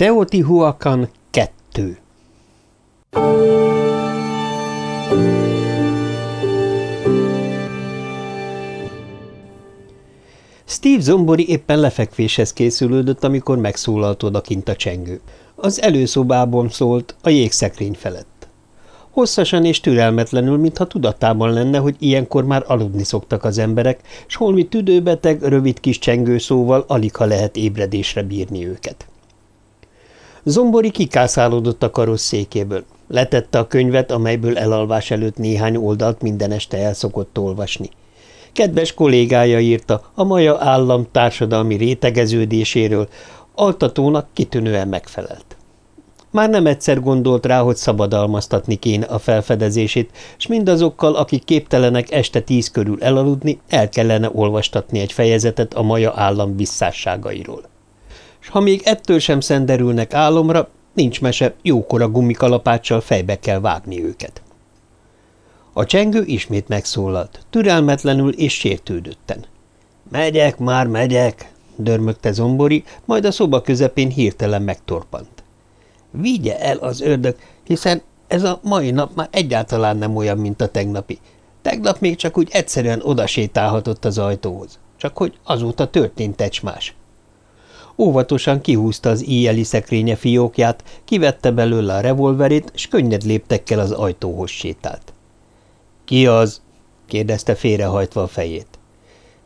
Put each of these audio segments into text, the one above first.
Teotihuacan 2 Steve Zombori éppen lefekvéshez készülődött, amikor megszólalt odakint a csengő. Az előszobában szólt, a jégszekrény felett. Hosszasan és türelmetlenül, mintha tudatában lenne, hogy ilyenkor már aludni szoktak az emberek, s holmi tüdőbeteg, rövid kis csengőszóval alig ha lehet ébredésre bírni őket. Zombori kikászálódott a karosszékéből. Letette a könyvet, amelyből elalvás előtt néhány oldalt minden este el szokott olvasni. Kedves kollégája írta a maja állam társadalmi rétegeződéséről, altatónak kitűnően megfelelt. Már nem egyszer gondolt rá, hogy szabadalmaztatni kéne a felfedezését, és mindazokkal, akik képtelenek este tíz körül elaludni, el kellene olvastatni egy fejezetet a maja állam visszásságairól. És ha még ettől sem szenderülnek álomra, nincs mese, jókora gumikalapáccsal fejbe kell vágni őket. A csengő ismét megszólalt, türelmetlenül és sértődötten. – Megyek már, megyek! – dörmögte Zombori, majd a szoba közepén hirtelen megtorpant. – Vigye el az ördög, hiszen ez a mai nap már egyáltalán nem olyan, mint a tegnapi. Tegnap még csak úgy egyszerűen odasétálhatott az ajtóhoz, csak hogy azóta történt egy más. Óvatosan kihúzta az íjeli szekrénye fiókját, kivette belőle a revolverét, s könnyed léptekkel az ajtóhoz sétált. Ki az? kérdezte félrehajtva a fejét.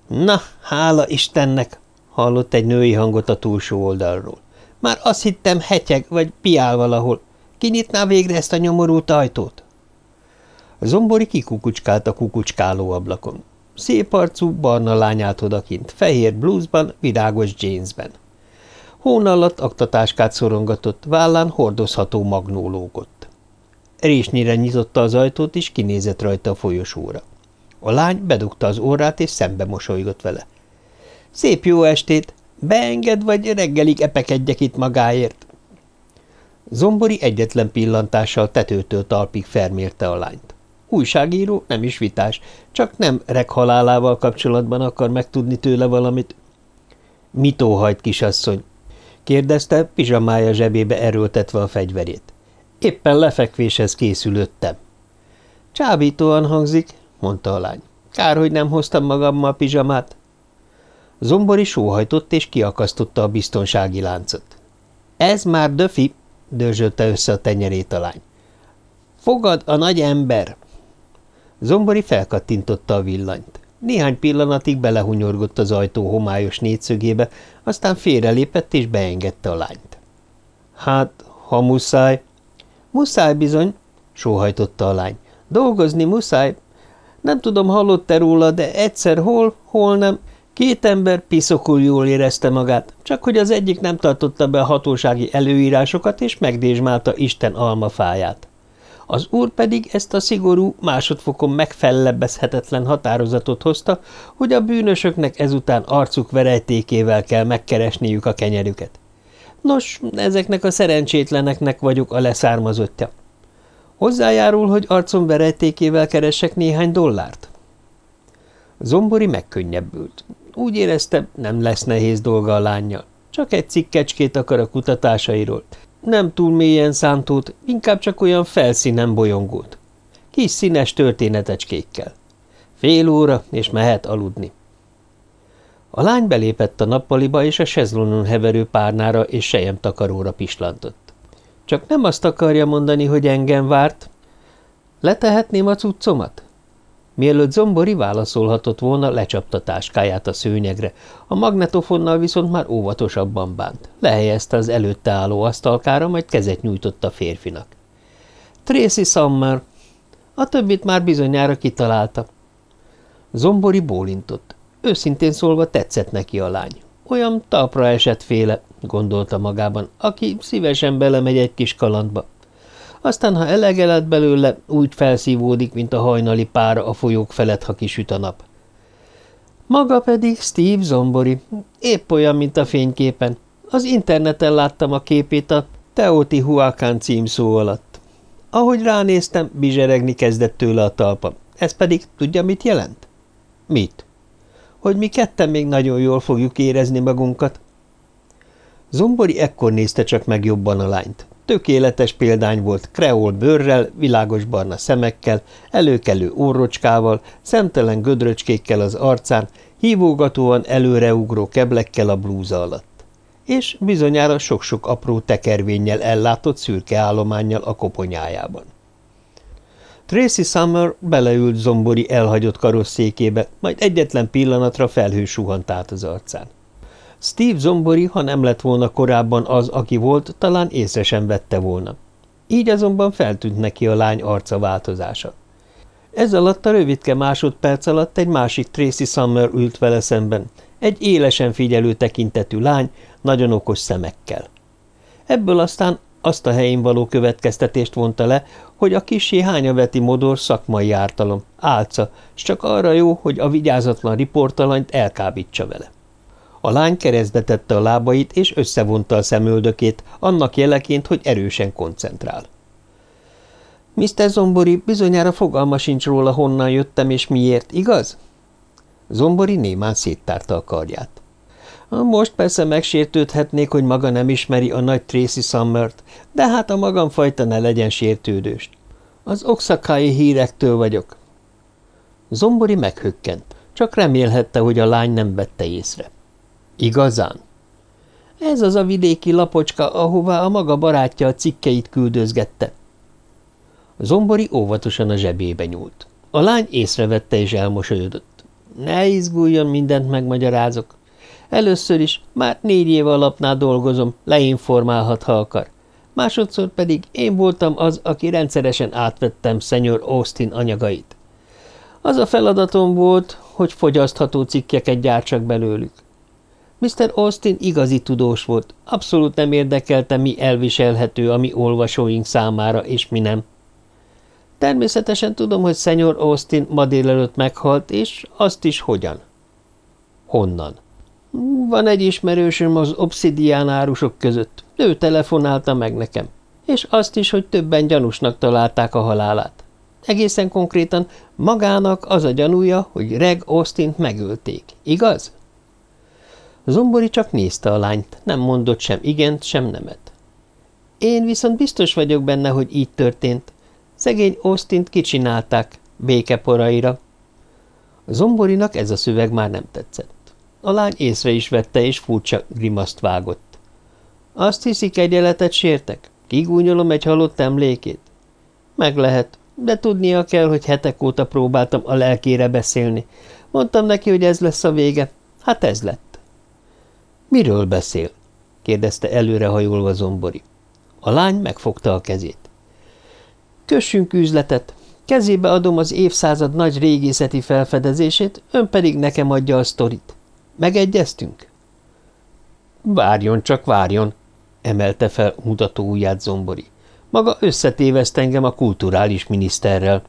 Na, hála Istennek! hallott egy női hangot a túlsó oldalról. Már azt hittem hetyeg, vagy piál valahol. Kinyitná végre ezt a nyomorult ajtót? Zombori kikukucskált a kukucskáló ablakon. Szép arcú, barna lány állt odakint, fehér blúzban, virágos jeansben. Hón alatt aktatáskát szorongatott, vállán hordozható magnó lógott. Résnyire nyitotta az ajtót, és kinézett rajta a folyosóra. A lány bedugta az órát, és szembe mosolygott vele. – Szép jó estét! Beenged, vagy reggelig epekedjek itt magáért? Zombori egyetlen pillantással tetőtől talpig fermérte a lányt. Újságíró, nem is vitás, csak nem reg halálával kapcsolatban akar megtudni tőle valamit. – Mit óhajt, kisasszony? – kérdezte, pizsamája zsebébe erőltetve a fegyverét. Éppen lefekvéshez készülöttem. Csábítóan hangzik, mondta a lány. Kár, hogy nem hoztam magammal pizsamát. Zombori sóhajtott és kiakasztotta a biztonsági láncot. Ez már döfi, dörzsölte össze a tenyerét a lány. Fogad a nagy ember! Zombori felkattintotta a villanyt. Néhány pillanatig belehunyorgott az ajtó homályos négyszögébe, aztán félrelépett és beengedte a lányt. Hát, ha muszáj, Muszáj bizony, sóhajtotta a lány. Dolgozni muszáj. Nem tudom, hallott-e róla, de egyszer hol, hol nem. Két ember piszokul jól érezte magát, csak hogy az egyik nem tartotta be a hatósági előírásokat, és megdésmálta Isten almafáját. Az úr pedig ezt a szigorú, másodfokon megfellebbezhetetlen határozatot hozta, hogy a bűnösöknek ezután arcuk verejtékével kell megkeresniük a kenyerüket. Nos, ezeknek a szerencsétleneknek vagyok a leszármazottja. Hozzájárul, hogy arcom verejtékével keresek néhány dollárt? Zombori megkönnyebbült. Úgy érezte, nem lesz nehéz dolga a lányjal. Csak egy cikkecskét akar a kutatásairól. Nem túl mélyen szántót, inkább csak olyan felszínen bolyongót. Kis színes történetecskékkel. Fél óra, és mehet aludni. A lány belépett a nappaliba, és a sezlonon heverő párnára és sejem takaróra pislantott. Csak nem azt akarja mondani, hogy engem várt. Letehetném a cuccomat? Mielőtt Zombori válaszolhatott volna, lecsapta táskáját a szőnyegre, a magnetofonnal viszont már óvatosabban bánt. Lehelyezte az előtte álló asztalkára, majd kezet nyújtott a férfinak. Tracy Summer. A többit már bizonyára kitalálta. Zombori bólintott. Őszintén szólva tetszett neki a lány. Olyan talpra esett féle, gondolta magában, aki szívesen belemegy egy kis kalandba. Aztán, ha elege lett belőle, úgy felszívódik, mint a hajnali pára a folyók felett, ha kisüt a nap. Maga pedig Steve Zombori, épp olyan, mint a fényképen. Az interneten láttam a képét a Teotihuacán címszó alatt. Ahogy ránéztem, bizseregni kezdett tőle a talpa. Ez pedig tudja, mit jelent? Mit? hogy mi ketten még nagyon jól fogjuk érezni magunkat. Zombori ekkor nézte csak meg jobban a lányt. Tökéletes példány volt, kreol bőrrel, világos barna szemekkel, előkelő orrocskával, szemtelen gödröcskékkel az arcán, hívógatóan előreugró keblekkel a blúza alatt. És bizonyára sok-sok apró tekervénnyel ellátott szürke állományjal a koponyájában. Tracy Summer beleült zombori elhagyott karosszékébe, majd egyetlen pillanatra felhő suhant át az arcán. Steve Zombori, ha nem lett volna korábban az, aki volt, talán észre sem vette volna. Így azonban feltűnt neki a lány arca változása. Ez alatt a rövidke másodperc alatt egy másik Tracy Summer ült vele szemben, egy élesen figyelő tekintetű lány, nagyon okos szemekkel. Ebből aztán azt a helyén való következtetést vonta le, hogy a kisé hányaveti modor szakmai ártalom, álca, s csak arra jó, hogy a vigyázatlan riportalanyt elkábítsa vele. A lány keresztbe tette a lábait, és összevonta a szemöldökét, annak jeleként, hogy erősen koncentrál. Mr. Zombori bizonyára fogalma sincs róla, honnan jöttem és miért, igaz? Zombori némán széttárta a karját. Most persze megsértődhetnék, hogy maga nem ismeri a nagy Tracy Summert, de hát a magam fajta ne legyen sértődős. Az oxakái hírektől vagyok. Zombori meghökkent, csak remélhette, hogy a lány nem vette észre. Igazán? Ez az a vidéki lapocska, ahová a maga barátja a cikkeit küldözgette. Zombori óvatosan a zsebébe nyúlt. A lány észrevette és elmosolyodott. Ne izguljon, mindent megmagyarázok. Először is már négy éve alapnál dolgozom, leinformálhat, ha akar. Másodszor pedig én voltam az, aki rendszeresen átvettem Szenyor Austin anyagait. Az a feladatom volt, hogy fogyasztható cikkeket gyártsak belőlük. Mr. Austin igazi tudós volt, abszolút nem érdekelte, mi elviselhető a mi olvasóink számára, és mi nem. Természetesen tudom, hogy Szenyor Austin ma délelőtt meghalt, és azt is hogyan. Honnan? Van egy ismerősöm az obszidián árusok között. Ő telefonálta meg nekem. És azt is, hogy többen gyanúsnak találták a halálát. Egészen konkrétan magának az a gyanúja, hogy Reg Austin megölték. Igaz? Zombori csak nézte a lányt, nem mondott sem igent, sem nemet. Én viszont biztos vagyok benne, hogy így történt. Szegény Austint kicsinálták, békeporaira. Zomborinak ez a szöveg már nem tetszett. A lány észre is vette, és furcsa grimaszt vágott. Azt hiszik, egyeletet sértek? Kigúnyolom egy halott emlékét? Meg lehet, de tudnia kell, hogy hetek óta próbáltam a lelkére beszélni. Mondtam neki, hogy ez lesz a vége. Hát ez lett. Miről beszél? kérdezte előrehajolva Zombori. A lány megfogta a kezét. Kössünk üzletet. Kezébe adom az évszázad nagy régészeti felfedezését, ön pedig nekem adja a sztorit. Megegyeztünk? Várjon, csak várjon, emelte fel mutató ujját Zombori. Maga összetéveszt engem a kulturális miniszterrel.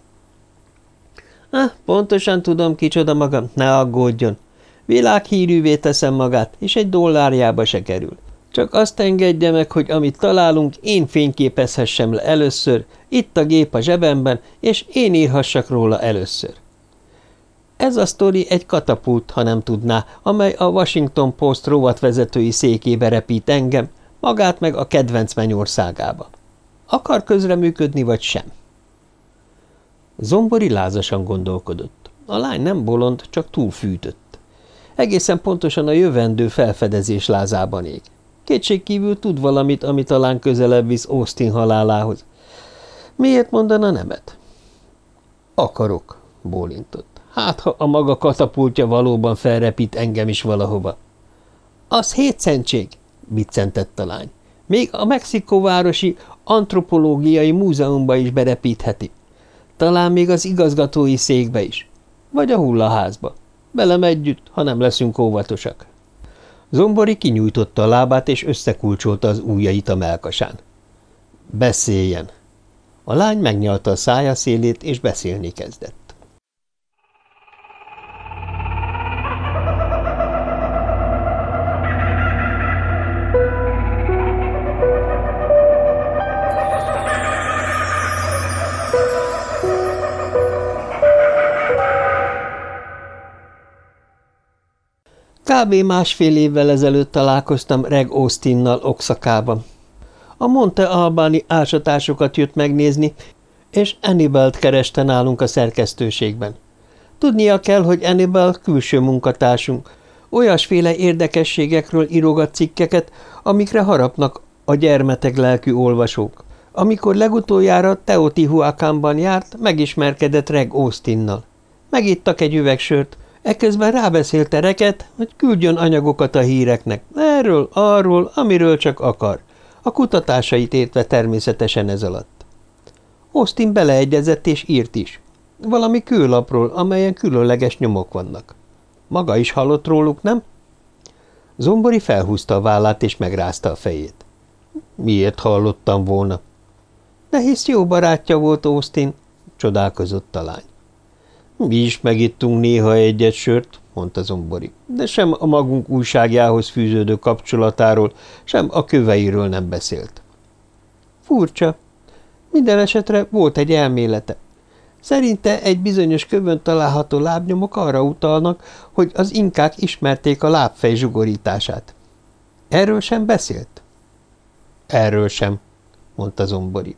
Ah, pontosan tudom, kicsoda maga, ne aggódjon. Világhírűvé teszem magát, és egy dollárjába se kerül. Csak azt engedje meg, hogy amit találunk, én fényképezhessem le először, itt a gép a zsebemben, és én írhassak róla először. Ez a sztori egy katapult, ha nem tudná, amely a Washington Post rovatvezetői székébe repít engem, magát meg a kedvenc mennyországába. Akar közreműködni, vagy sem? Zombori lázasan gondolkodott. A lány nem bolond, csak túl fűtött. Egészen pontosan a jövendő felfedezés lázában ég. Kétségkívül tud valamit, ami talán közelebb visz Austin halálához. Miért mondana nemet? Akarok, bólintott. Hát, ha a maga katapultja valóban felrepít engem is valahova. Az hétszentség, viccentett a lány. Még a Mexikóvárosi Antropológiai Múzeumba is berepítheti. Talán még az igazgatói székbe is. Vagy a hullaházba. Velem együtt, ha nem leszünk óvatosak. Zombori kinyújtotta a lábát, és összekulcsolta az ujjait a melkasán. Beszéljen! A lány megnyalta a szája szélét, és beszélni kezdett. Kb. másfél évvel ezelőtt találkoztam Reg Austinnal Oxakában. A Monte Albani ásatásokat jött megnézni, és Annibalt kereste nálunk a szerkesztőségben. Tudnia kell, hogy Annibal külső munkatársunk. Olyasféle érdekességekről írogat cikkeket, amikre harapnak a gyermetek lelkű olvasók. Amikor legutoljára Teotihuacanban járt, megismerkedett Reg Austinnal. Megittak egy üvegsört, ekközben rábeszélte Reket, hogy küldjön anyagokat a híreknek, erről, arról, amiről csak akar. A kutatásait értve természetesen ez alatt. Austin beleegyezett és írt is. Valami kőlapról, amelyen különleges nyomok vannak. Maga is hallott róluk, nem? Zombori felhúzta a vállát és megrázta a fejét. Miért hallottam volna? De hisz jó barátja volt Austin, csodálkozott a lány. Mi is megittunk néha egyet sört, mondta Zombori, de sem a magunk újságjához fűződő kapcsolatáról, sem a köveiről nem beszélt. Furcsa. Minden esetre volt egy elmélete. Szerinte egy bizonyos kövön található lábnyomok arra utalnak, hogy az inkák ismerték a lábfej zsugorítását. Erről sem beszélt? Erről sem, mondta Zombori.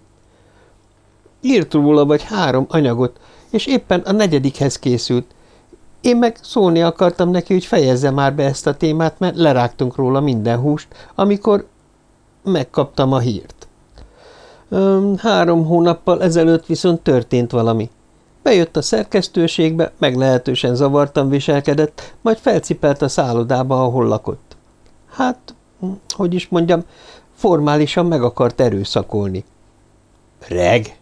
Írt róla vagy három anyagot, és éppen a negyedikhez készült. Én meg szólni akartam neki, hogy fejezze már be ezt a témát, mert lerágtunk róla minden húst, amikor megkaptam a hírt. Három hónappal ezelőtt viszont történt valami. Bejött a szerkesztőségbe, meglehetősen zavartan viselkedett, majd felcipelt a szállodába, ahol lakott. Hát, hogy is mondjam, formálisan meg akart erőszakolni. Reg?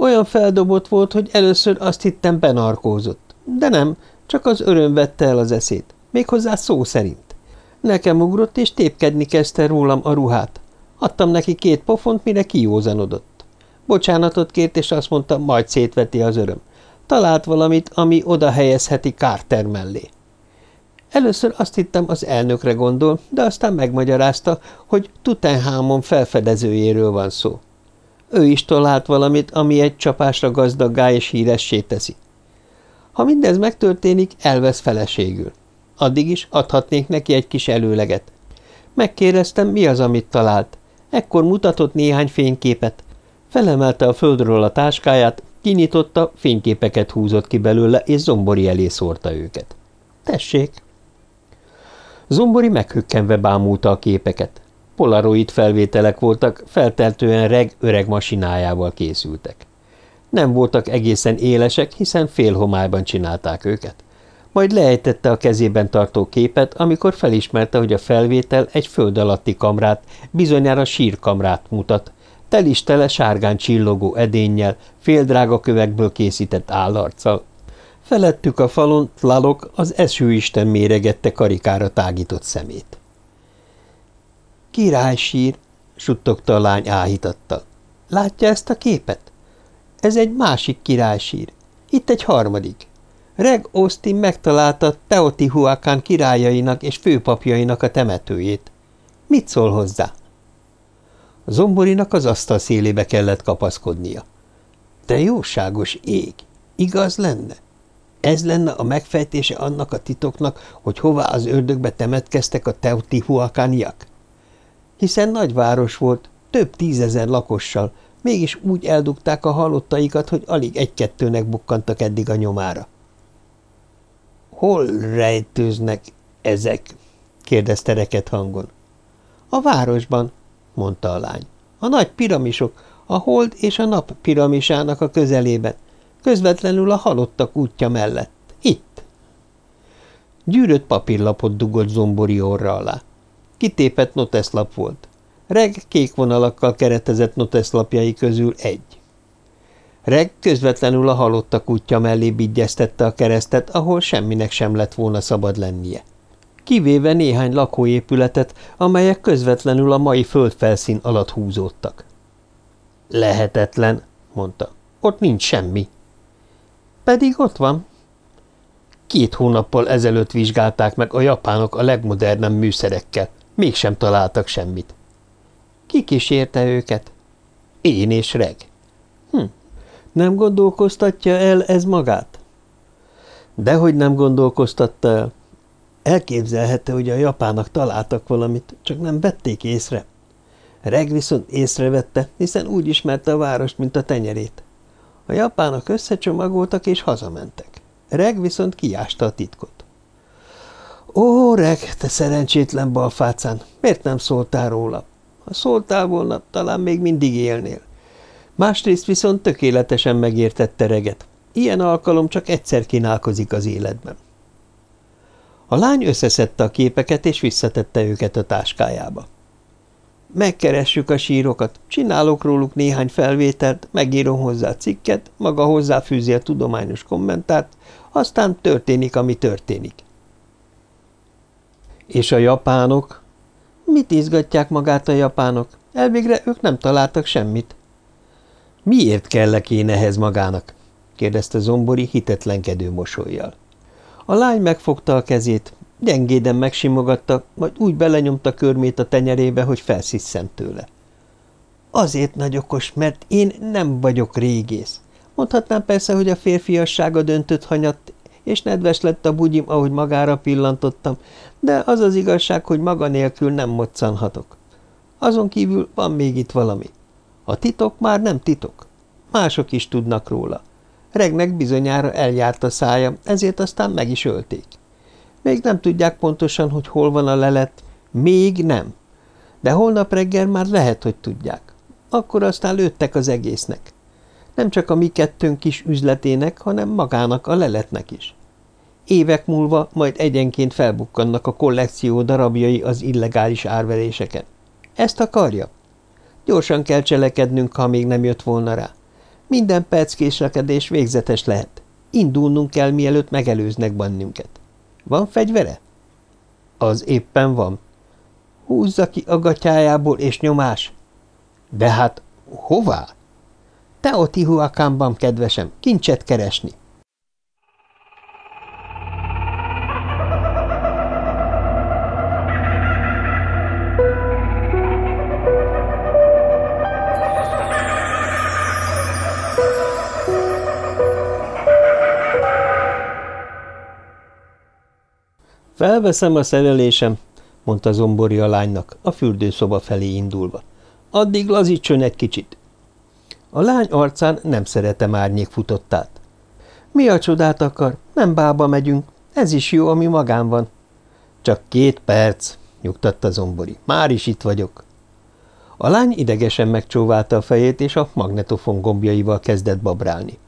Olyan feldobott volt, hogy először azt hittem benarkózott. De nem, csak az öröm vette el az eszét. Méghozzá szó szerint. Nekem ugrott, és tépkedni kezdte rólam a ruhát. Adtam neki két pofont, mire kiózanodott. Bocsánatot kért, és azt mondta, majd szétveti az öröm. Talált valamit, ami oda helyezheti Carter mellé. Először azt hittem, az elnökre gondol, de aztán megmagyarázta, hogy Tutenhamon felfedezőjéről van szó. Ő is talált valamit, ami egy csapásra gazdaggá és híressé teszi. Ha mindez megtörténik, elvesz feleségül. Addig is adhatnék neki egy kis előleget. Megkérdeztem, mi az, amit talált. Ekkor mutatott néhány fényképet. Felemelte a földről a táskáját, kinyitotta, fényképeket húzott ki belőle, és Zombori elé szórta őket. Tessék! Zombori meghökkenve bámulta a képeket. Polaroid felvételek voltak, felteltően reg öreg masinájával készültek. Nem voltak egészen élesek, hiszen félhomályban csinálták őket. Majd leejtette a kezében tartó képet, amikor felismerte, hogy a felvétel egy föld alatti kamrát, bizonyára sírkamrát mutat, telistele sárgán csillogó edénnyel, féldrága kövekből készített állarccal. Felettük a falon Tlalok az esőisten méregette karikára tágított szemét. Királysír, suttogta a lány áhítattal. Látja ezt a képet? Ez egy másik királysír. Itt egy harmadik. Reg Austin megtalálta Teotihuacán királyainak és főpapjainak a temetőjét. Mit szól hozzá? Zomborinak az asztal szélébe kellett kapaszkodnia. De jóságos ég! Igaz lenne? Ez lenne a megfejtése annak a titoknak, hogy hová az ördögbe temetkeztek a teotihuakániak? Hiszen nagyváros volt, több tízezer lakossal, mégis úgy eldugták a halottaikat, hogy alig egy-kettőnek bukkantak eddig a nyomára. – Hol rejtőznek ezek? – kérdezte reket hangon. – A városban – mondta a lány. – A nagy piramisok, a hold és a nap piramisának a közelében, közvetlenül a halottak útja mellett. Itt! Gyűrött papírlapot dugott zombori orra alá. Kitépett noteszlap volt. Reg kék vonalakkal keretezett noteszlapjai közül egy. Reg közvetlenül a halottak útja mellé bigyeztette a keresztet, ahol semminek sem lett volna szabad lennie. Kivéve néhány lakóépületet, amelyek közvetlenül a mai földfelszín alatt húzódtak. Lehetetlen, mondta. Ott nincs semmi. Pedig ott van. Két hónappal ezelőtt vizsgálták meg a japánok a legmodernebb műszerekkel, Mégsem találtak semmit. Ki kísérte őket? Én és Reg. Hm, nem gondolkoztatja el ez magát? Dehogy nem gondolkoztatta el. Elképzelhető, hogy a japának találtak valamit, csak nem vették észre. Reg viszont észrevette, hiszen úgy ismerte a várost, mint a tenyerét. A japánok összecsomagoltak és hazamentek. Reg viszont kiásta a titkot. Ó, Reg, te szerencsétlen balfácán, miért nem szóltál róla? Ha szóltál volna, talán még mindig élnél. Másrészt viszont tökéletesen megértette Reget. Ilyen alkalom csak egyszer kínálkozik az életben. A lány összeszedte a képeket, és visszatette őket a táskájába. Megkeressük a sírokat, csinálok róluk néhány felvételt, megírom hozzá cikket, maga hozzáfűzi a tudományos kommentárt, aztán történik, ami történik. És a japánok? Mit izgatják magát a japánok? Elvégre ők nem találtak semmit. Miért kellek én ehhez magának? kérdezte Zombori hitetlenkedő mosolyjal. A lány megfogta a kezét, gyengéden megsimogatta, majd úgy belenyomta körmét a tenyerébe, hogy felsziszent tőle. Azért nagy okos, mert én nem vagyok régész. Mondhatnám persze, hogy a férfiassága döntött hanyatt, és nedves lett a bugyim, ahogy magára pillantottam, de az az igazság, hogy maga nélkül nem moccanhatok. Azon kívül van még itt valami. A titok már nem titok. Mások is tudnak róla. Regnek bizonyára eljárt a szája, ezért aztán meg is ölték. Még nem tudják pontosan, hogy hol van a lelet. Még nem. De holnap reggel már lehet, hogy tudják. Akkor aztán lőttek az egésznek. Nem csak a mi kettőnk kis üzletének, hanem magának a leletnek is. Évek múlva majd egyenként felbukkannak a kollekció darabjai az illegális árveréseken. Ezt akarja? Gyorsan kell cselekednünk, ha még nem jött volna rá. Minden perc késlekedés végzetes lehet. Indulnunk kell, mielőtt megelőznek bennünket. Van fegyvere? Az éppen van. Húzza ki a gatyájából és nyomás. De hát hová? Teotihuacánban, kedvesem, kincset keresni. Felveszem a szerelésem, mondta Zombori a lánynak, a fürdőszoba felé indulva. Addig lazítson egy kicsit. A lány arcán nem szeretem árnyék futott át. Mi a csodát akar? Nem bába megyünk. Ez is jó, ami magán van. Csak két perc, nyugtatta Zombori. Már is itt vagyok. A lány idegesen megcsóválta a fejét, és a magnetofon gombjaival kezdett babrálni.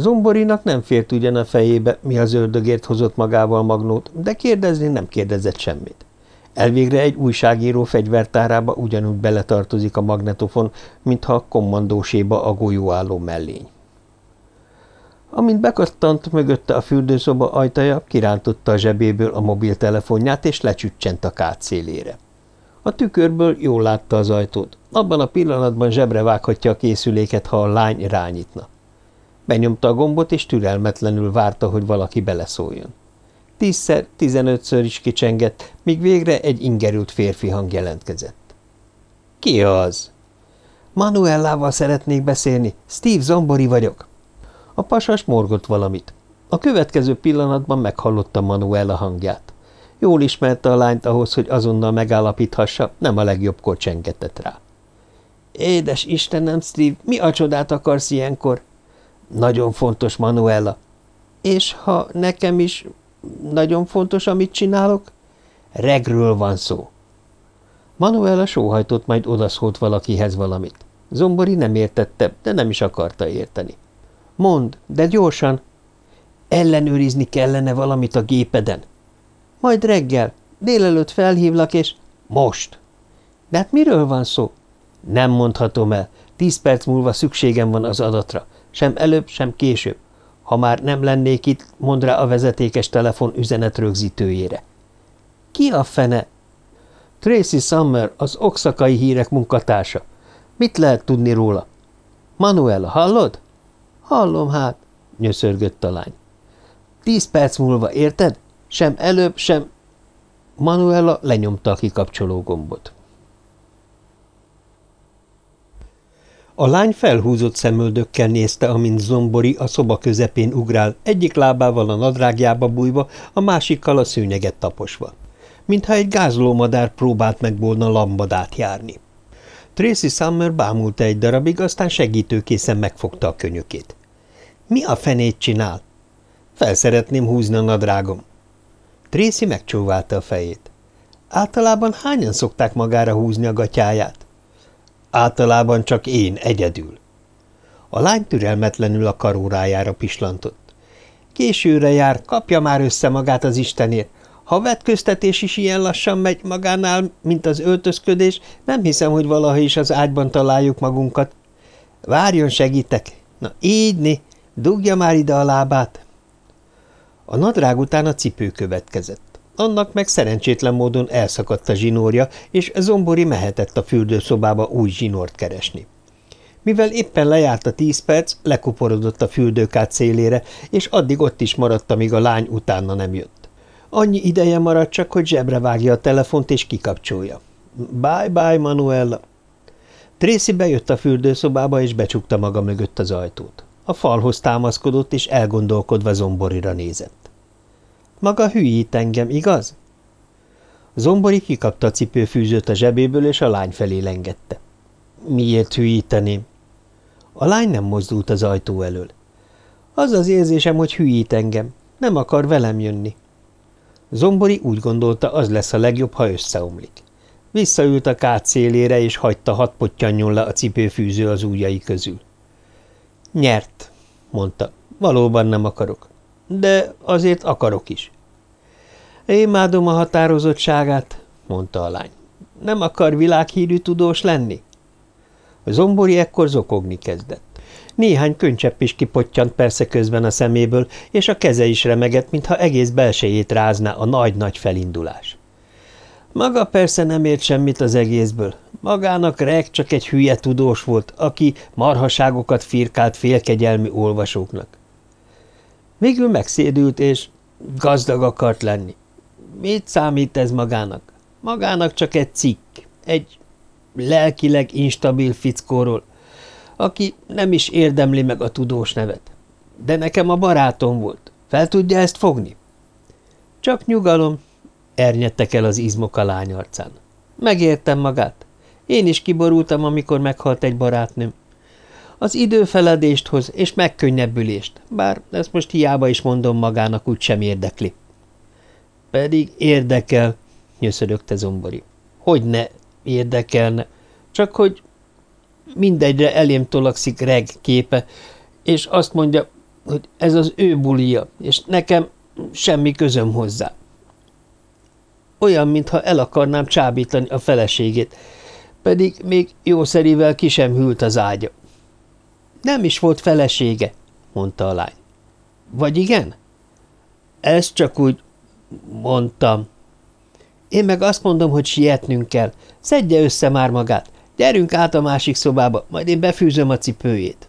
Zomborinak nem fért ugyan a fejébe, mi az ördögért hozott magával magnót, de kérdezni nem kérdezett semmit. Elvégre egy újságíró fegyvertárába ugyanúgy beletartozik a magnetofon, mintha a kommandóséba a golyóálló mellény. Amint bekattant mögötte a fürdőszoba ajtaja, kirántotta a zsebéből a mobiltelefonját, és lecsüccsent a kát szélére. A tükörből jól látta az ajtót. Abban a pillanatban zsebre vághatja a készüléket, ha a lány rányitna. Benyomta a gombot, és türelmetlenül várta, hogy valaki beleszóljon. Tízszer, tizenötször is kicsengett, míg végre egy ingerült férfi hang jelentkezett. – Ki az? – Manuellával szeretnék beszélni. Steve Zombori vagyok. A pasas morgott valamit. A következő pillanatban meghallotta Manuela hangját. Jól ismerte a lányt ahhoz, hogy azonnal megállapíthassa, nem a legjobbkor csengetett rá. – Édes Istenem, Steve, mi a csodát akarsz ilyenkor? Nagyon fontos, Manuela. És ha nekem is nagyon fontos, amit csinálok? Regről van szó. Manuela sóhajtott, majd odaszólt valakihez valamit. Zombori nem értette, de nem is akarta érteni. Mond, de gyorsan. Ellenőrizni kellene valamit a gépeden. Majd reggel. Délelőtt felhívlak, és... Most. De hát miről van szó? Nem mondhatom el. Tíz perc múlva szükségem van az adatra. Sem előbb, sem később. Ha már nem lennék itt, mond rá a vezetékes telefon üzenet rögzítőjére. Ki a fene? Tracy Summer, az okszakai hírek munkatársa. Mit lehet tudni róla? Manuela, hallod? Hallom hát, nyöszörgött a lány. Tíz perc múlva, érted? Sem előbb, sem... Manuela lenyomta a kikapcsoló gombot. A lány felhúzott szemöldökkel nézte, amint Zombori a szoba közepén ugrál, egyik lábával a nadrágjába bújva, a másikkal a szőnyeget taposva. Mintha egy gázlómadár próbált meg volna lambadát járni. Tracy Summer bámulta egy darabig, aztán segítőkészen megfogta a könyökét. – Mi a fenét csinál? – Fel szeretném húzni a nadrágom. Tracy megcsóválta a fejét. – Általában hányan szokták magára húzni a gatyáját? – Általában csak én, egyedül. A lány türelmetlenül a karórájára pislantott. – Későre jár, kapja már össze magát az Istenért, ha vetköztetés is ilyen lassan megy magánál, mint az öltözködés, nem hiszem, hogy valaha is az ágyban találjuk magunkat. Várjon, segítek. Na, így né, dugja már ide a lábát. A nadrág után a cipő következett. Annak meg szerencsétlen módon elszakadt a zsinórja, és Zombori mehetett a fürdőszobába új zsinort keresni. Mivel éppen lejárt a tíz perc, lekuporodott a fürdőkát szélére, és addig ott is maradt, amíg a lány utána nem jött. Annyi ideje maradt csak, hogy zsebre vágja a telefont és kikapcsolja. Bye-bye, Manuela. Tracy bejött a fürdőszobába, és becsukta maga mögött az ajtót. A falhoz támaszkodott, és elgondolkodva Zomborira nézett. Maga hülyít engem, igaz? Zombori kikapta a cipőfűzőt a zsebéből, és a lány felé lengette. Miért hülyíteném? A lány nem mozdult az ajtó elől. Az az érzésem, hogy hülyít engem. Nem akar velem jönni. Zombori úgy gondolta, az lesz a legjobb, ha összeomlik. Visszaült a kát szélére, és hagyta hat pottyanjon le a cipőfűző az ujjai közül. Nyert, mondta. Valóban nem akarok. De azért akarok is. Imádom a határozottságát, mondta a lány. Nem akar világhírű tudós lenni? Zombori ekkor zokogni kezdett. Néhány könycsepp is kipottyant persze közben a szeméből, és a keze is remegett, mintha egész belsejét rázná a nagy-nagy felindulás. Maga persze nem ért semmit az egészből. Magának Reg csak egy hülye tudós volt, aki marhaságokat firkált félkegyelmi olvasóknak. Végül megszédült, és gazdag akart lenni. Mit számít ez magának? Magának csak egy cikk, egy lelkileg instabil fickóról, aki nem is érdemli meg a tudós nevet. De nekem a barátom volt. Fel tudja ezt fogni? Csak nyugalom, ernyedtek el az izmok a lány arcán. Megértem magát. Én is kiborultam, amikor meghalt egy barátnőm. Az időfeledést hoz, és megkönnyebbülést, bár ezt most hiába is mondom magának, úgy sem érdekli. Pedig érdekel, nyöszörögte Zombori. Hogy ne érdekelne, csak hogy mindegyre elém tolakszik reg képe, és azt mondja, hogy ez az ő bulia, és nekem semmi közöm hozzá. Olyan, mintha el akarnám csábítani a feleségét, pedig még jószerivel ki sem hűlt az ágya. Nem is volt felesége, mondta a lány. Vagy igen? Ezt csak úgy mondtam. Én meg azt mondom, hogy sietnünk kell. Szedje össze már magát. Gyerünk át a másik szobába, majd én befűzöm a cipőjét.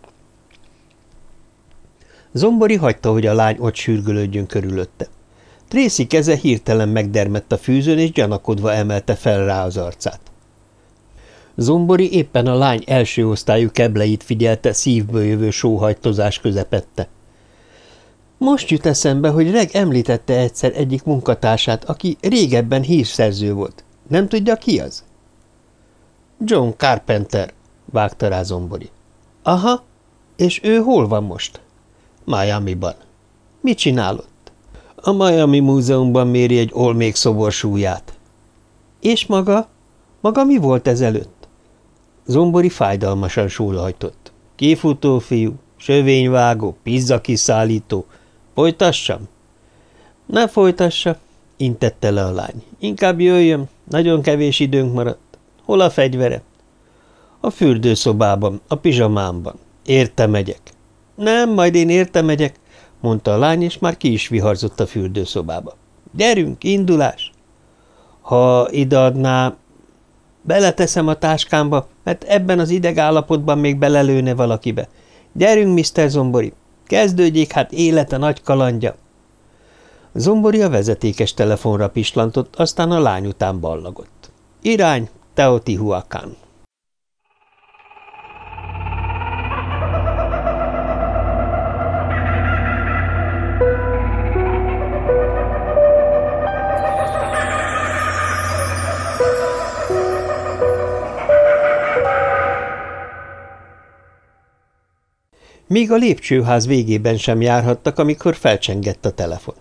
Zombori hagyta, hogy a lány ott sürgölődjön körülötte. Tracy keze hirtelen megdermett a fűzőn, és gyanakodva emelte fel rá az arcát. Zombori éppen a lány első osztályú kebleit figyelte szívből jövő sóhajtozás közepette. Most jut eszembe, hogy Reg említette egyszer egyik munkatársát, aki régebben hírszerző volt. Nem tudja, ki az? John Carpenter, vágta rá Zombori. Aha, és ő hol van most? Miami-ban. Mit csinálott? A Miami Múzeumban méri egy olmék szobor súlyát. És maga? Maga mi volt ezelőtt? Zombori fájdalmasan sólhajtott. Kifutó fiú, sövényvágó, pizzakiszállító. Folytassam? Ne folytassa, intette le a lány. Inkább jöjjön, nagyon kevés időnk maradt. Hol a fegyvere? A fürdőszobában, a pizsamámban. Érte megyek. Nem, majd én érte megyek, mondta a lány, és már ki is viharzott a fürdőszobába. Gyerünk, indulás! Ha ideadná, beleteszem a táskámba, mert ebben az idegállapotban még belelőne valakibe. Gyerünk, Mr. Zombori, kezdődjék hát élete nagy kalandja. Zombori a vezetékes telefonra pislantott, aztán a lány után ballagott. Irány Teotihuacán Még a lépcsőház végében sem járhattak, amikor felcsengett a telefon.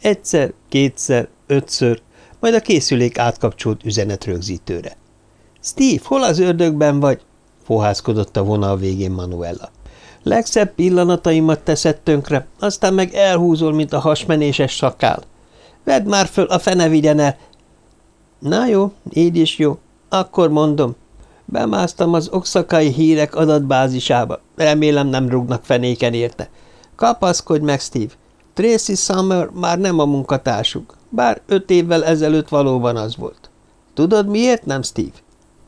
Egyszer, kétszer, ötször, majd a készülék átkapcsolt üzenetrögzítőre. – Steve, hol az ördögben vagy? – fohászkodott a vonal végén Manuela. – Legszebb pillanataimat teszed tönkre, aztán meg elhúzol, mint a hasmenéses szakál. Vedd már föl, a fene vigyen el! – Na jó, így is jó. Akkor mondom. Bemásztam az okszakai hírek adatbázisába. Remélem nem rúgnak fenéken érte. Kapaszkodj meg, Steve. Tracy Summer már nem a munkatársuk, bár öt évvel ezelőtt valóban az volt. Tudod, miért nem, Steve?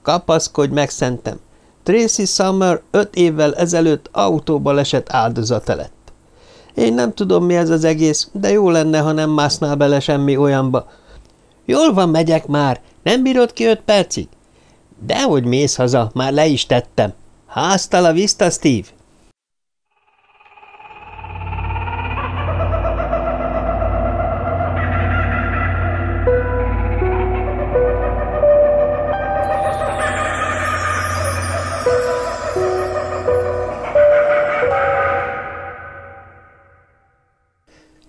Kapaszkodj meg, szentem. Tracy Summer öt évvel ezelőtt autóba esett áldozata lett. Én nem tudom, mi ez az egész, de jó lenne, ha nem másznál bele semmi olyanba. Jól van, megyek már. Nem bírod ki öt percig? Dehogy mész haza, már le is tettem. Házta la vista, Steve!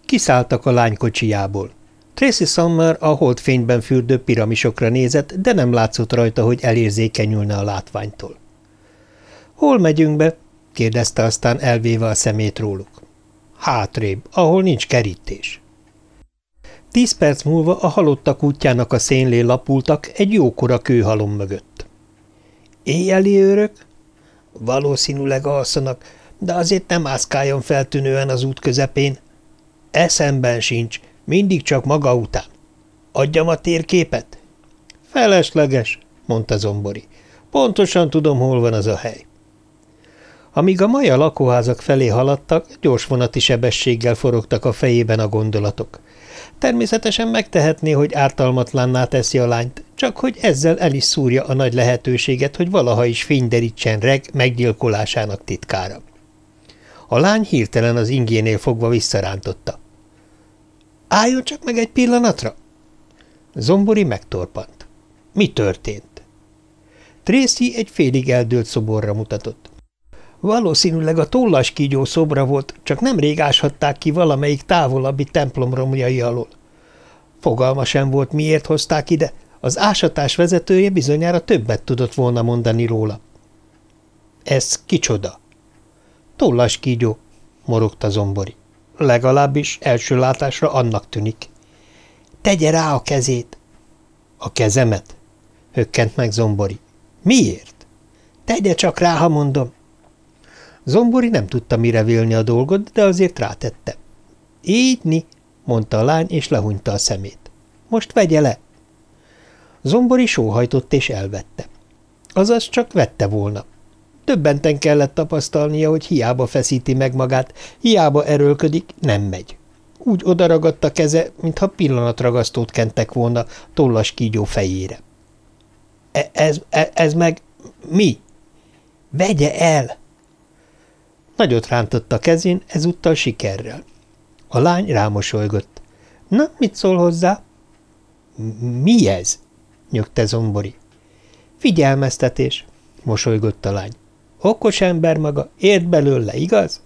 Kiszálltak a lány kocsijából. Tracy Summer a holdfényben fürdő piramisokra nézett, de nem látszott rajta, hogy elérzékenyülne a látványtól. – Hol megyünk be? – kérdezte aztán elvéve a szemét róluk. – Hátrébb, ahol nincs kerítés. Tíz perc múlva a halottak útjának a szénlé lapultak egy jókora kőhalom mögött. – Éjjeli őrök? – Valószínűleg alszanak, de azért nem ászkáljon feltűnően az út közepén. – Eszemben sincs – mindig csak maga után. Adjam a térképet? Felesleges, mondta Zombori. Pontosan tudom, hol van az a hely. Amíg a maja lakóházak felé haladtak, gyors vonati sebességgel forogtak a fejében a gondolatok. Természetesen megtehetné, hogy ártalmatlanná teszi a lányt, csak hogy ezzel el is szúrja a nagy lehetőséget, hogy valaha is fényderítsen reg meggyilkolásának titkára. A lány hirtelen az ingénél fogva visszarántotta. Álljon csak meg egy pillanatra! Zombori megtorpant. Mi történt? Tracy egy félig eldőlt szoborra mutatott. Valószínűleg a tollas kígyó szobra volt, csak nem rég áshatták ki valamelyik távolabbi templom romjai alól. Fogalma sem volt, miért hozták ide, az ásatás vezetője bizonyára többet tudott volna mondani róla. Ez kicsoda? Tollas kígyó, morogta Zombori. Legalábbis első látásra annak tűnik. Tegye rá a kezét! A kezemet? Hökkent meg Zombori. Miért? Tegye csak rá, ha mondom. Zombori nem tudta mire vélni a dolgot, de azért rátette. Így mondta a lány, és lehunyta a szemét. Most vegye le! Zombori sóhajtott és elvette. Azaz csak vette volna. Többenten kellett tapasztalnia, hogy hiába feszíti meg magát, hiába erőlködik, nem megy. Úgy odaragadt a keze, mintha pillanatragasztót kentek volna tollas kígyó fejére. E ez, e ez meg mi? Vegye el! Nagyot rántott a kezén, ezúttal sikerrel. A lány rámosolygott. Na, mit szól hozzá? Mi ez? nyögte Zombori. Figyelmeztetés, mosolygott a lány. Okos ember maga, ért belőle, igaz?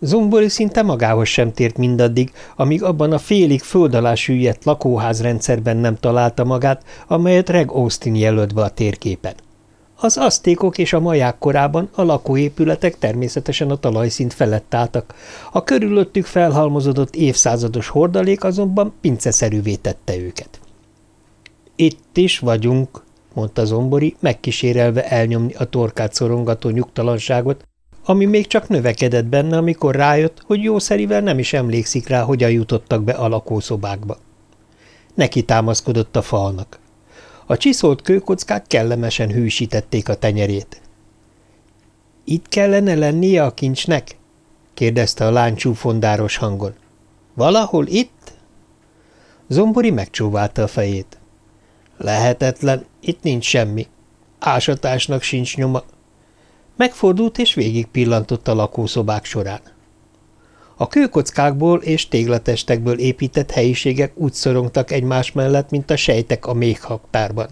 Zombori szinte magához sem tért mindaddig, amíg abban a félig föld alá süllyedt lakóházrendszerben nem találta magát, amelyet Reg Austin jelölt be a térképen. Az asztékok és a maják korában a lakóépületek természetesen a talajszint felett álltak, a körülöttük felhalmozódott évszázados hordalék azonban pinceszerűvé tette őket. – Itt is vagyunk, mondta Zombori, megkísérelve elnyomni a torkát szorongató nyugtalanságot, ami még csak növekedett benne, amikor rájött, hogy jószerivel nem is emlékszik rá, hogyan jutottak be a lakószobákba. Neki támaszkodott a falnak. A csiszolt kőkockák kellemesen hűsítették a tenyerét. – Itt kellene lennie a kincsnek? – kérdezte a lány csúfondáros hangon. – Valahol itt? Zombori megcsóválta a fejét. Lehetetlen, itt nincs semmi. Ásatásnak sincs nyoma. Megfordult és végig pillantott a lakószobák során. A kőkockákból és téglatestekből épített helyiségek úgy szorongtak egymás mellett, mint a sejtek a méhhaktárban.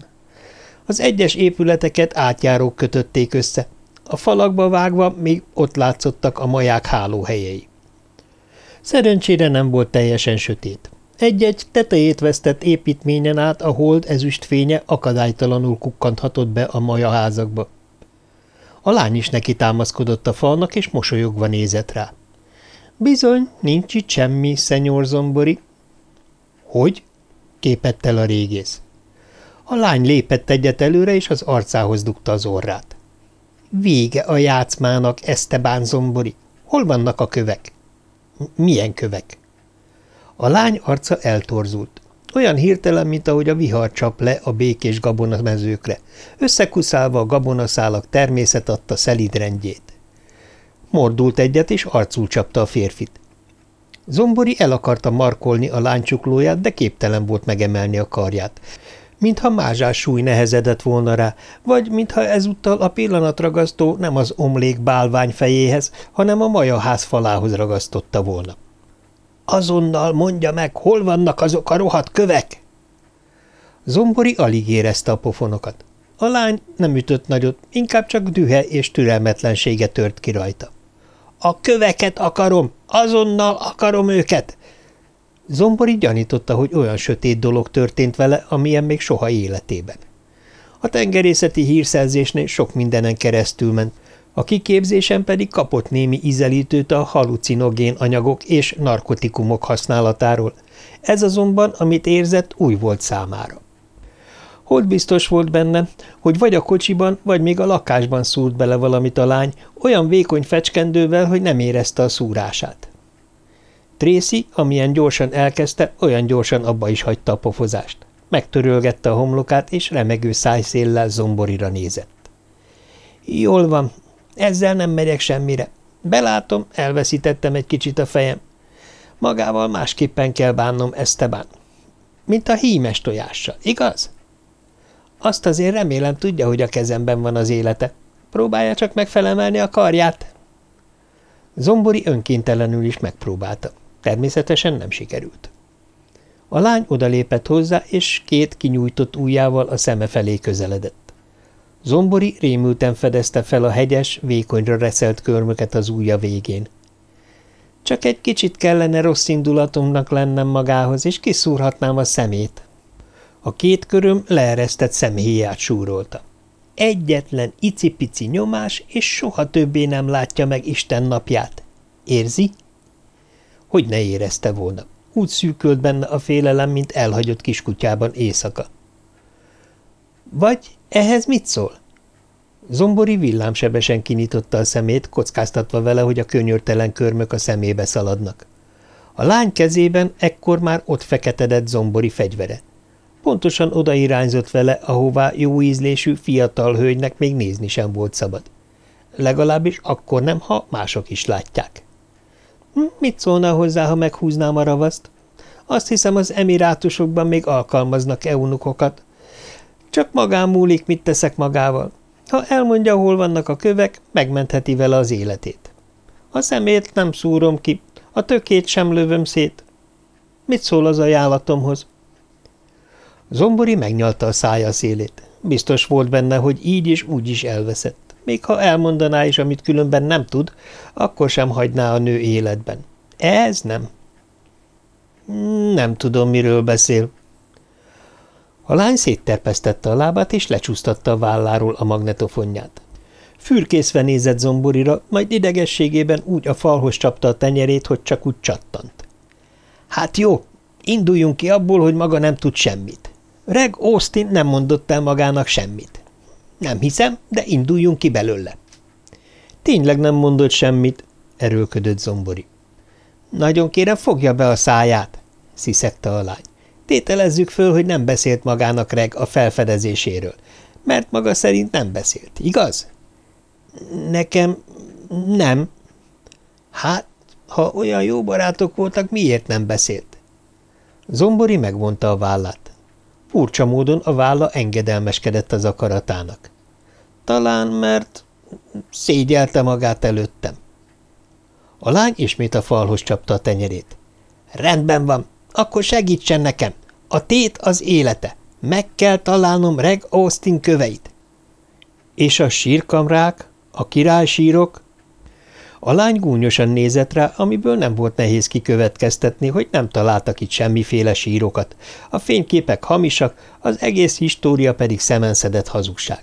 Az egyes épületeket átjárók kötötték össze, a falakba vágva még ott látszottak a maják hálóhelyei. Szerencsére nem volt teljesen sötét. Egy-egy tetejét vesztett építményen át a hold ezüstfénye akadálytalanul kukkanthatott be a majaházakba. A lány is neki támaszkodott a falnak, és mosolyogva nézett rá. Bizony, nincs itt semmi, szenyor Zombori. Hogy? képett el a régész. A lány lépett egyet előre, és az arcához dugta az orrát. Vége a játszmának, Esteban Zombori. Hol vannak a kövek? Milyen kövek? A lány arca eltorzult. Olyan hirtelen, mint ahogy a vihar csap le a békés gabonamezőkre, összekuszálva a gabonaszálak természet adta szelid rendjét. Mordult egyet, és arcul csapta a férfit. Zombori el akarta markolni a lánycsuklóját, de képtelen volt megemelni a karját, mintha mázsás súly nehezedett volna rá, vagy mintha ezúttal a pillanatragasztó nem az omlék bálvány fejéhez, hanem a majaház falához ragasztotta volna. Azonnal mondja meg, hol vannak azok a rohadt kövek? Zombori alig érezte a pofonokat. A lány nem ütött nagyot, inkább csak dühe és türelmetlensége tört ki rajta. A köveket akarom, azonnal akarom őket! Zombori gyanította, hogy olyan sötét dolog történt vele, amilyen még soha életében. A tengerészeti hírszerzésnél sok mindenen keresztül ment, a kiképzésen pedig kapott némi ízelítőt a halucinogén anyagok és narkotikumok használatáról. Ez azonban, amit érzett, új volt számára. Holt biztos volt benne, hogy vagy a kocsiban, vagy még a lakásban szúrt bele valamit a lány, olyan vékony fecskendővel, hogy nem érezte a szúrását. Tracy, amilyen gyorsan elkezdte, olyan gyorsan abba is hagyta a pofozást. Megtörölgette a homlokát, és remegő szájszéllel zomborira nézett. Jól van, ezzel nem megyek semmire. Belátom, elveszítettem egy kicsit a fejem. Magával másképpen kell bánnom Esteban. Mint a hímes tojással, igaz? Azt azért remélem tudja, hogy a kezemben van az élete. Próbálja csak megfelemelni a karját. Zombori önkéntelenül is megpróbálta. Természetesen nem sikerült. A lány odalépett hozzá, és két kinyújtott ujjával a szeme felé közeledett. Zombori rémülten fedezte fel a hegyes, vékonyra reszelt körmöket az ujja végén. Csak egy kicsit kellene rossz indulatomnak lennem magához, és kiszúrhatnám a szemét. A két köröm leeresztett szemhéját súrolta. Egyetlen icipici nyomás, és soha többé nem látja meg Isten napját. Érzi? Hogy ne érezte volna. Úgy szűkölt benne a félelem, mint elhagyott kiskutyában éjszaka. Vagy ehhez mit szól? Zombori villámsebesen kinyitotta a szemét, kockáztatva vele, hogy a könyörtelen körmök a szemébe szaladnak. A lány kezében ekkor már ott feketedett zombori fegyvere. Pontosan odairányzott vele, ahová jó ízlésű fiatal hölgynek még nézni sem volt szabad. Legalábbis akkor nem, ha mások is látják. Hm, mit szólna hozzá, ha meghúznám a ravaszt? Azt hiszem, az emirátusokban még alkalmaznak eunukokat. Csak magán múlik, mit teszek magával. Ha elmondja, hol vannak a kövek, megmentheti vele az életét. A szemét nem szúrom ki, a tökét sem lövöm szét. Mit szól az ajánlatomhoz? Zombori megnyalta a szája szélét. Biztos volt benne, hogy így és úgy is elveszett. Még ha elmondaná is, amit különben nem tud, akkor sem hagyná a nő életben. Ez nem. Nem tudom, miről beszél. A lány szétterpesztette a lábát, és lecsúsztatta a válláról a magnetofonját. Fürkészve nézett zomborira, majd idegességében úgy a falhoz csapta a tenyerét, hogy csak úgy csattant. Hát jó, induljunk ki abból, hogy maga nem tud semmit. Reg Austin nem mondott el magának semmit. Nem hiszem, de induljunk ki belőle. Tényleg nem mondott semmit, erőlködött Zombori. Nagyon kérem, fogja be a száját, sziszegte a lány. Tételezzük föl, hogy nem beszélt magának Reg a felfedezéséről, mert maga szerint nem beszélt, igaz? Nekem nem. Hát, ha olyan jó barátok voltak, miért nem beszélt? Zombori megvonta a vállát. Furcsa módon a válla engedelmeskedett az akaratának. Talán, mert szégyelte magát előttem. A lány ismét a falhoz csapta a tenyerét. Rendben van, akkor segítsen nekem. A tét az élete. Meg kell találnom Reg Austin köveit. És a sírkamrák, A királysírok? A lány gúnyosan nézett rá, amiből nem volt nehéz kikövetkeztetni, hogy nem találtak itt semmiféle sírokat. A fényképek hamisak, az egész história pedig szemenszedett hazugság.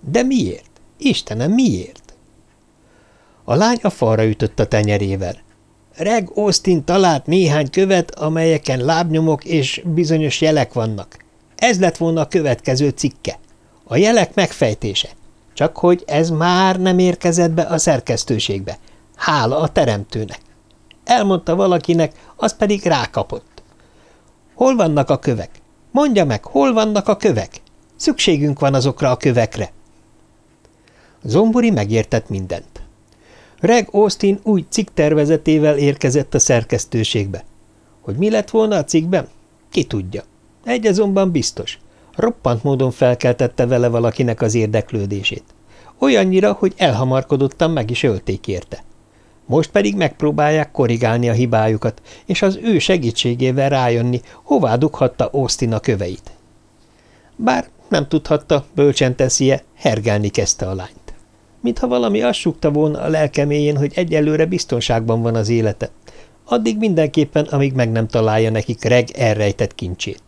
De miért? Istenem, miért? A lány a falra ütött a tenyerével. Reg Austin talált néhány követ, amelyeken lábnyomok és bizonyos jelek vannak. Ez lett volna a következő cikke. A jelek megfejtése. Csak hogy ez már nem érkezett be a szerkesztőségbe. Hála a teremtőnek. Elmondta valakinek, az pedig rákapott. Hol vannak a kövek? Mondja meg, hol vannak a kövek? Szükségünk van azokra a kövekre. Zombori megértett mindent. Reg Austin új cikk tervezetével érkezett a szerkesztőségbe. Hogy mi lett volna a cikkben? Ki tudja. Egy azonban biztos. Roppant módon felkeltette vele valakinek az érdeklődését. Olyannyira, hogy elhamarkodottan meg is ölték érte. Most pedig megpróbálják korrigálni a hibájukat, és az ő segítségével rájönni, hová dughatta Austin a köveit. Bár nem tudhatta, bölcsen teszi-e, hergelni kezdte a lányt mintha valami azt súgta volna a lelkeméjén, hogy egyelőre biztonságban van az élete. Addig mindenképpen, amíg meg nem találja nekik reg elrejtett kincsét.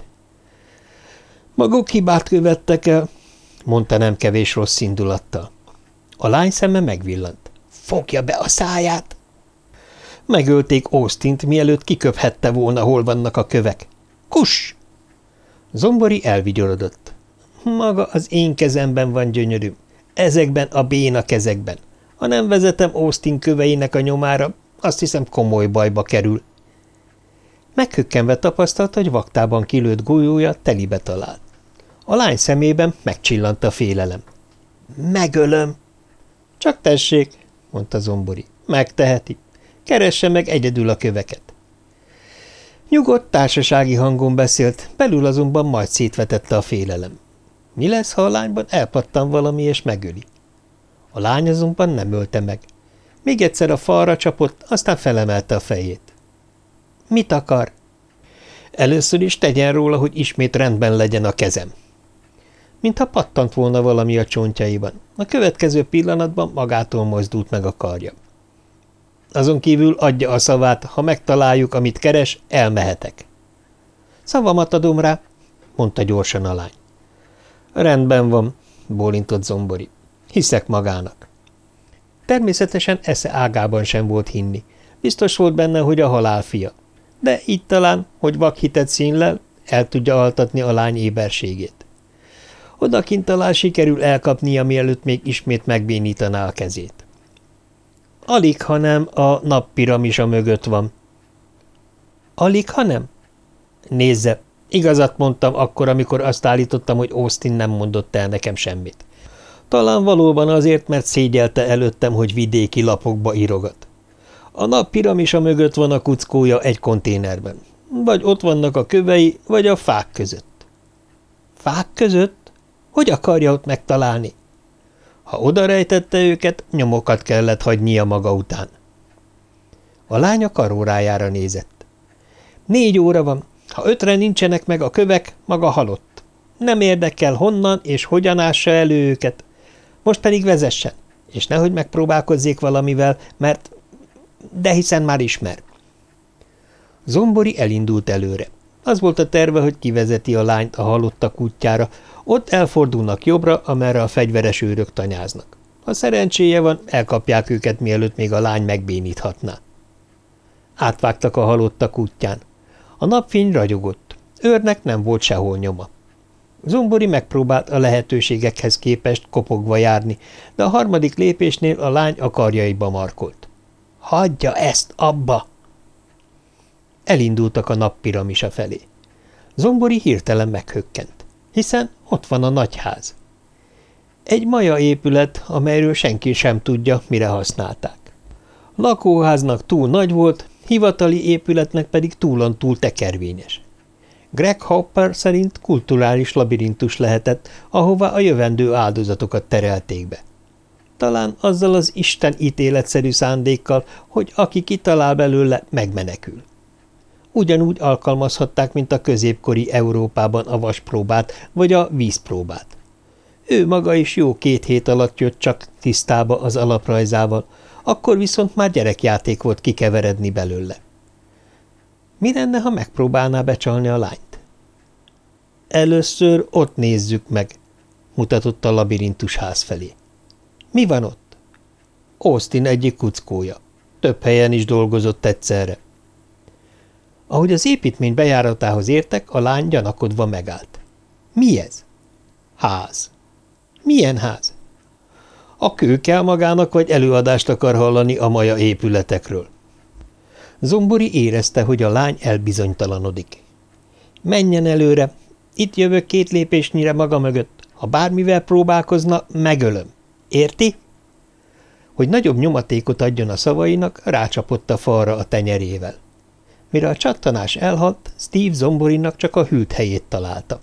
Maguk hibát követtek el, mondta nem kevés rossz indulattal. A lány szeme megvillant. Fogja be a száját! Megölték Austint, mielőtt kiköphette volna, hol vannak a kövek. Kus! Zombori elvigyorodott. Maga az én kezemben van gyönyörű. Ezekben a béna kezekben. Ha nem vezetem Austin köveinek a nyomára, azt hiszem komoly bajba kerül. Meghökkenve tapasztalta, hogy vaktában kilőtt golyója telibe talált. A lány szemében megcsillant a félelem. Megölöm! Csak tessék, mondta Zombori. Megteheti. Keresse meg egyedül a köveket. Nyugodt társasági hangon beszélt, belül azonban majd szétvetette a félelem. Mi lesz, ha a lányban elpattan valami és megöli? A lány azonban nem ölte meg. Még egyszer a falra csapott, aztán felemelte a fejét. Mit akar? Először is tegyen róla, hogy ismét rendben legyen a kezem. Mintha pattant volna valami a csontjaiban. A következő pillanatban magától mozdult meg a karja. Azon kívül adja a szavát, ha megtaláljuk, amit keres, elmehetek. Szavamat adom rá, mondta gyorsan a lány. Rendben van, bólintott Zombori. Hiszek magának. Természetesen esze ágában sem volt hinni. Biztos volt benne, hogy a halál fia. De így talán, hogy vakhitet színlel, el tudja altatni a lány éberségét. Odakint talán sikerül elkapnia, mielőtt még ismét megbénítaná a kezét. Alig, hanem a nappiramisa mögött van. Alig, hanem? Nézze, Igazat mondtam akkor, amikor azt állítottam, hogy Austin nem mondott el nekem semmit. Talán valóban azért, mert szégyelte előttem, hogy vidéki lapokba írogat. A nap piramisa mögött van a kuckója egy konténerben. Vagy ott vannak a kövei, vagy a fák között. Fák között? Hogy akarja ott megtalálni? Ha oda rejtette őket, nyomokat kellett hagynia maga után. A lánya karórájára nézett. Négy óra van, ha ötre nincsenek meg a kövek, maga halott. Nem érdekel honnan és hogyan ássa elő őket. Most pedig vezessen, és nehogy megpróbálkozzék valamivel, mert... de hiszen már ismer. Zombori elindult előre. Az volt a terve, hogy kivezeti a lányt a halottak útjára, ott elfordulnak jobbra, amerre a fegyveres őrök tanyáznak. Ha szerencséje van, elkapják őket, mielőtt még a lány megbéníthatná. Átvágtak a halottak útján. A napfény ragyogott. Őrnek nem volt sehol nyoma. Zombori megpróbált a lehetőségekhez képest kopogva járni, de a harmadik lépésnél a lány a karjaiba markolt. – Hagyja ezt abba! Elindultak a nappiramisa felé. Zombori hirtelen meghökkent, hiszen ott van a nagyház. Egy maja épület, amelyről senki sem tudja, mire használták. Lakóháznak túl nagy volt, hivatali épületnek pedig túlon túl tekervényes. Greg Hopper szerint kulturális labirintus lehetett, ahová a jövendő áldozatokat terelték be. Talán azzal az Isten ítéletszerű szándékkal, hogy aki kitalál belőle, megmenekül. Ugyanúgy alkalmazhatták, mint a középkori Európában a vaspróbát vagy a vízpróbát. Ő maga is jó két hét alatt jött csak tisztába az alaprajzával, akkor viszont már gyerekjáték volt kikeveredni belőle. Mi lenne, ha megpróbálná becsalni a lányt? Először ott nézzük meg, mutatott a labirintus ház felé. Mi van ott? Austin egyik kuckója. Több helyen is dolgozott egyszerre. Ahogy az építmény bejáratához értek, a lány gyanakodva megállt. Mi ez? Ház. Milyen ház? A kő kell magának, vagy előadást akar hallani a maja épületekről. Zombori érezte, hogy a lány elbizonytalanodik. Menjen előre, itt jövök két lépésnyire maga mögött. Ha bármivel próbálkozna, megölöm. Érti? Hogy nagyobb nyomatékot adjon a szavainak, rácsapott a falra a tenyerével. Mire a csattanás elhalt, Steve Zomborinak csak a hűlt helyét találta.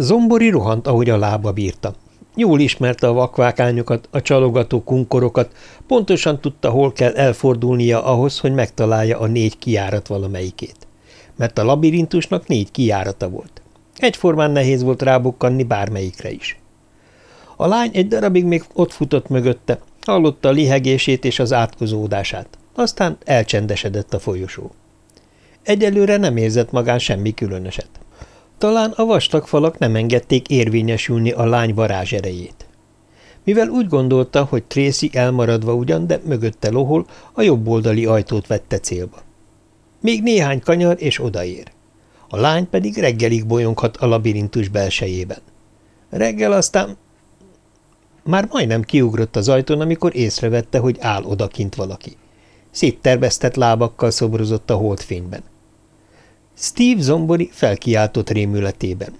Zombori rohant, ahogy a lába bírta. Jól ismerte a vakvákányokat, a csalogató kunkorokat, pontosan tudta, hol kell elfordulnia ahhoz, hogy megtalálja a négy kiárat valamelyikét. Mert a labirintusnak négy kiárata volt. Egyformán nehéz volt rábukkanni bármelyikre is. A lány egy darabig még ott futott mögötte, hallotta a lihegését és az átkozódását, aztán elcsendesedett a folyosó. Egyelőre nem érzett magán semmi különöset. Talán a vastag falak nem engedték érvényesülni a lány varázserejét. Mivel úgy gondolta, hogy Tracy elmaradva ugyan, de mögötte lohol, a jobb oldali ajtót vette célba. Még néhány kanyar, és odaér. A lány pedig reggelig bolyonghat a labirintus belsejében. Reggel aztán... Már majdnem kiugrott az ajtón, amikor észrevette, hogy áll odakint valaki. Széttervesztett lábakkal szobrozott a holdfényben. Steve Zombori felkiáltott rémületében.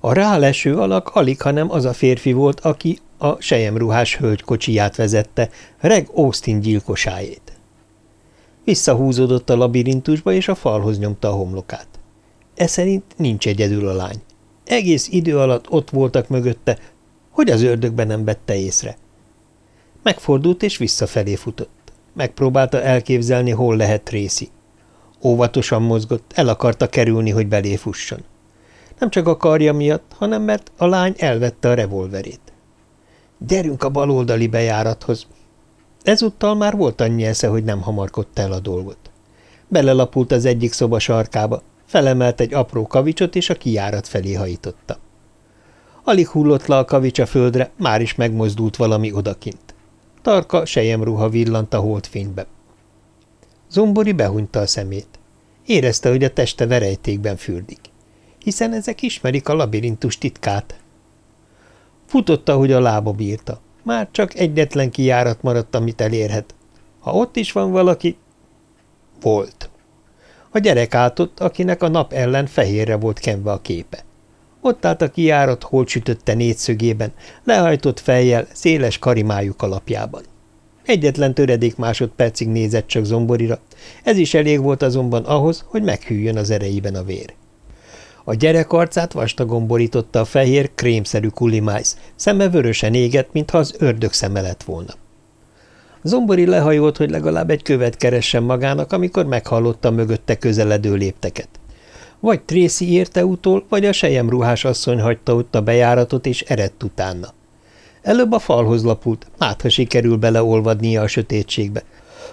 A ráleső alak alig, hanem az a férfi volt, aki a sejemruhás hölgykocsiját vezette, Reg Austin gyilkosáét. Visszahúzódott a labirintusba, és a falhoz nyomta a homlokát. E szerint nincs egyedül a lány. Egész idő alatt ott voltak mögötte, hogy az ördögben nem vette észre. Megfordult és visszafelé futott. Megpróbálta elképzelni, hol lehet Tracy. Óvatosan mozgott, el akarta kerülni, hogy belé fusson. Nem csak a karja miatt, hanem mert a lány elvette a revolverét. Gyerünk a baloldali bejárathoz. Ezúttal már volt annyi esze, hogy nem hamarkodta el a dolgot. Belelapult az egyik szoba sarkába, felemelt egy apró kavicsot, és a kijárat felé hajította. Alig hullott le a kavics a földre, már is megmozdult valami odakint. Tarka sejemruha villant a holdfénybe. Zombori behunyta a szemét. Érezte, hogy a teste verejtékben fürdik. Hiszen ezek ismerik a labirintus titkát. Futotta, hogy a lába bírta. Már csak egyetlen kijárat maradt, amit elérhet. Ha ott is van valaki... Volt. A gyerek állt akinek a nap ellen fehérre volt kenve a képe. Ott állt a kijárat hol sütötte négyszögében, lehajtott fejjel, széles karimájú alapjában. Egyetlen töredék másodpercig nézett csak zomborira, ez is elég volt azonban ahhoz, hogy meghűljön az erejében a vér. A gyerek arcát vastagon borította a fehér, krémszerű kulimájsz, szeme vörösen égett, mintha az ördög szeme lett volna. Zombori lehajolt, hogy legalább egy követ keressen magának, amikor meghallotta mögötte közeledő lépteket. Vagy Tracy érte utól, vagy a sejemruhás asszony hagyta ott a bejáratot, és eredt utána. Előbb a falhoz lapult, hát ha sikerül beleolvadnia a sötétségbe.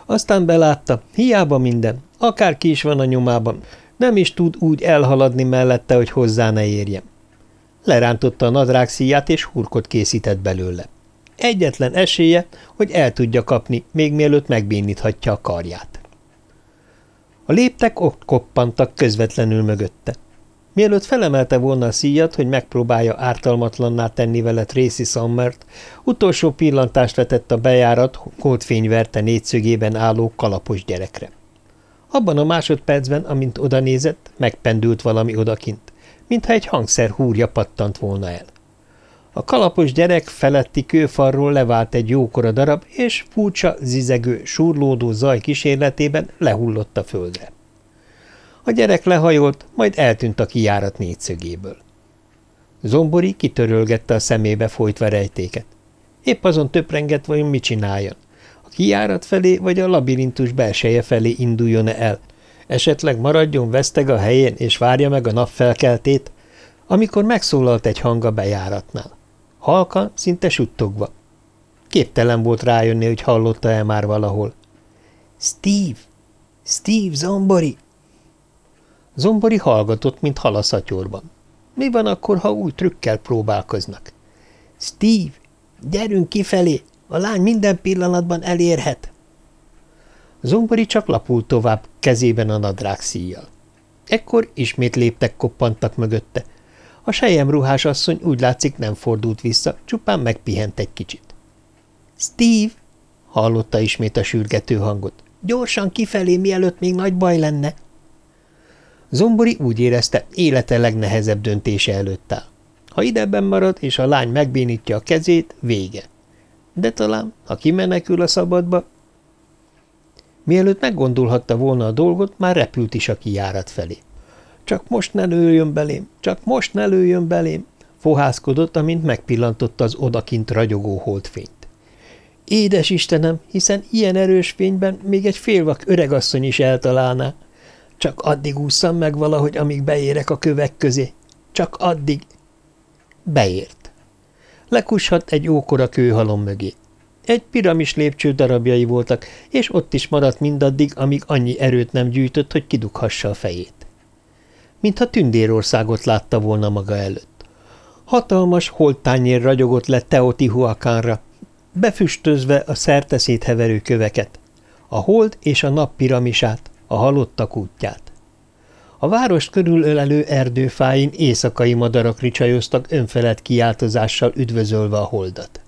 Aztán belátta, hiába minden, akár ki is van a nyomában, nem is tud úgy elhaladni mellette, hogy hozzá ne érjem. Lerántotta a nadrág szíját, és hurkot készített belőle. Egyetlen esélye, hogy el tudja kapni, még mielőtt megbéníthatja a karját. A léptek ott koppantak közvetlenül mögötte. Mielőtt felemelte volna a szíjat, hogy megpróbálja ártalmatlanná tenni vele Tracy Sommert, utolsó pillantást vetett a bejárat kódfény verte négyszögében álló kalapos gyerekre. Abban a másodpercben, amint oda nézett, megpendült valami odakint, mintha egy hangszer húrja pattant volna el. A kalapos gyerek feletti kőfarról levált egy jókora darab, és furcsa, zizegő, surlódó zaj kísérletében lehullott a földre. A gyerek lehajolt, majd eltűnt a kijárat négyszögéből. Zombori kitörölgette a szemébe folytva rejtéket. Épp azon töprengett, vajon mit csináljon. A kijárat felé, vagy a labirintus belseje felé induljon-e el. Esetleg maradjon veszteg a helyén, és várja meg a napfelkeltét, amikor megszólalt egy hang a bejáratnál. Halkan, szinte suttogva. Képtelen volt rájönni, hogy hallotta-e már valahol. – Steve! Steve, Zombori! Zombori hallgatott, mint hal. Mi van akkor, ha új trükkel próbálkoznak? – Steve, gyerünk kifelé! A lány minden pillanatban elérhet! Zombori csak lapult tovább, kezében a nadrág szíjjal. Ekkor ismét léptek koppantak mögötte. A sejem ruhás asszony úgy látszik nem fordult vissza, csupán megpihent egy kicsit. – Steve! – hallotta ismét a sürgető hangot. – Gyorsan kifelé, mielőtt még nagy baj lenne! Zombori úgy érezte, élete legnehezebb döntése előtt áll. Ha idebben marad, és a lány megbénítja a kezét, vége. De talán, ha kimenekül a szabadba... Mielőtt meggondolhatta volna a dolgot, már repült is a kijárat felé. Csak most ne lőjön belém, csak most ne lőjön belém, fohászkodott, amint megpillantotta az odakint ragyogó holdfényt. Édes Istenem, hiszen ilyen erős fényben még egy félvak öregasszony is eltalálná. Csak addig ússzam meg valahogy, amíg beérek a kövek közé. Csak addig. Beért. Lekushat egy ókora kőhalom mögé. Egy piramis lépcső darabjai voltak, és ott is maradt mindaddig, amíg annyi erőt nem gyűjtött, hogy kidughassa a fejét. Mintha tündérországot látta volna maga előtt. Hatalmas holttányér ragyogott le Teotihuacánra, befüstözve a szerteszét heverő köveket, a hold és a nap piramisát, a halottak útját. A várost körülölelő erdőfáin éjszakai madarak ricsajoztak önfelett kiáltozással üdvözölve a holdat.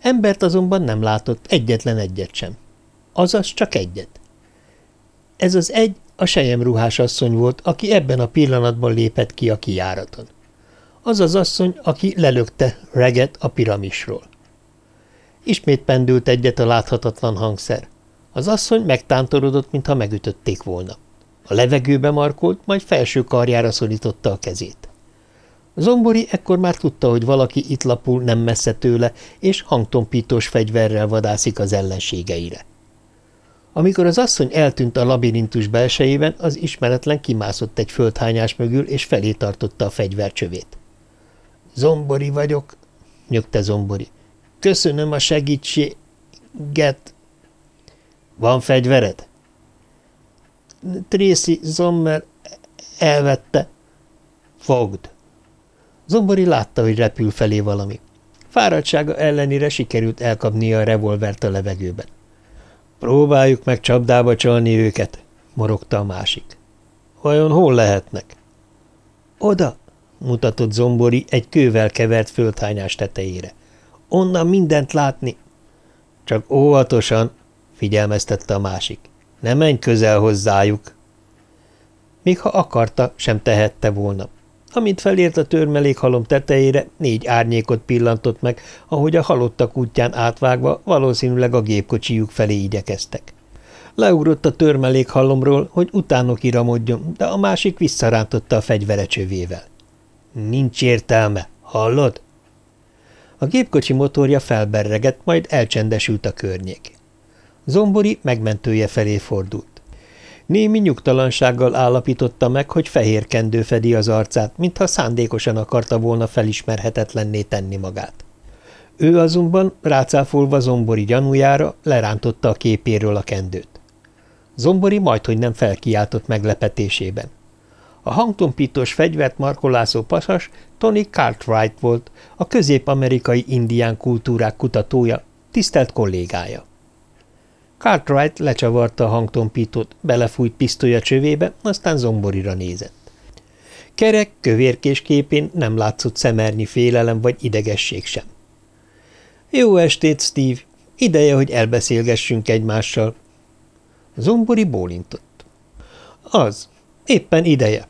Embert azonban nem látott, egyetlen egyet sem. Azaz csak egyet. Ez az egy a sejemruhás asszony volt, aki ebben a pillanatban lépett ki a kijáraton. Az az asszony, aki lelökte reget a piramisról. Ismét pendült egyet a láthatatlan hangszer. Az asszony megtántorodott, mintha megütötték volna. A levegőbe markolt, majd felső karjára szorította a kezét. Zombori ekkor már tudta, hogy valaki itt lapul nem messze tőle, és hangtompítós fegyverrel vadászik az ellenségeire. Amikor az asszony eltűnt a labirintus belsejében, az ismeretlen kimászott egy földhányás mögül, és felé tartotta a fegyvercsövét. – Zombori vagyok – nyögte Zombori. – Köszönöm a segítséget. – Van fegyvered? – Tracy Zommer elvette. – Fogd! Zombori látta, hogy repül felé valami. Fáradtsága ellenére sikerült elkapnia a revolvert a levegőben. Próbáljuk meg csapdába csalni őket, morogta a másik. Vajon hol lehetnek? Oda, mutatott Zombori egy kővel kevert földhányás tetejére. Onnan mindent látni. Csak óvatosan, figyelmeztette a másik. Ne menj közel hozzájuk. Még ha akarta, sem tehette volna. Amint felért a törmelékhalom tetejére, négy árnyékot pillantott meg, ahogy a halottak útján átvágva valószínűleg a gépkocsijuk felé igyekeztek. Leugrott a törmelékhalomról, hogy utánok iramodjon, de a másik visszarántotta a fegyvere csövével. – Nincs értelme, hallod? A gépkocsi motorja felberregett, majd elcsendesült a környék. Zombori megmentője felé fordult. Némi nyugtalansággal állapította meg, hogy fehér kendő fedi az arcát, mintha szándékosan akarta volna felismerhetetlenné tenni magát. Ő azonban, rácáfolva Zombori gyanújára, lerántotta a képéről a kendőt. Zombori majdhogy nem felkiáltott meglepetésében. A hangtompítós fegyvert markolászó pasas Tony Cartwright volt, a közép-amerikai indián kultúrák kutatója, tisztelt kollégája. Cartwright lecsavarta a hangtompítót, belefújt pisztolya csövébe, aztán zomborira nézett. Kerek, kövérkés képén nem látszott szemernyi félelem vagy idegesség sem. Jó estét, Steve! Ideje, hogy elbeszélgessünk egymással. Zombori bólintott. Az, éppen ideje.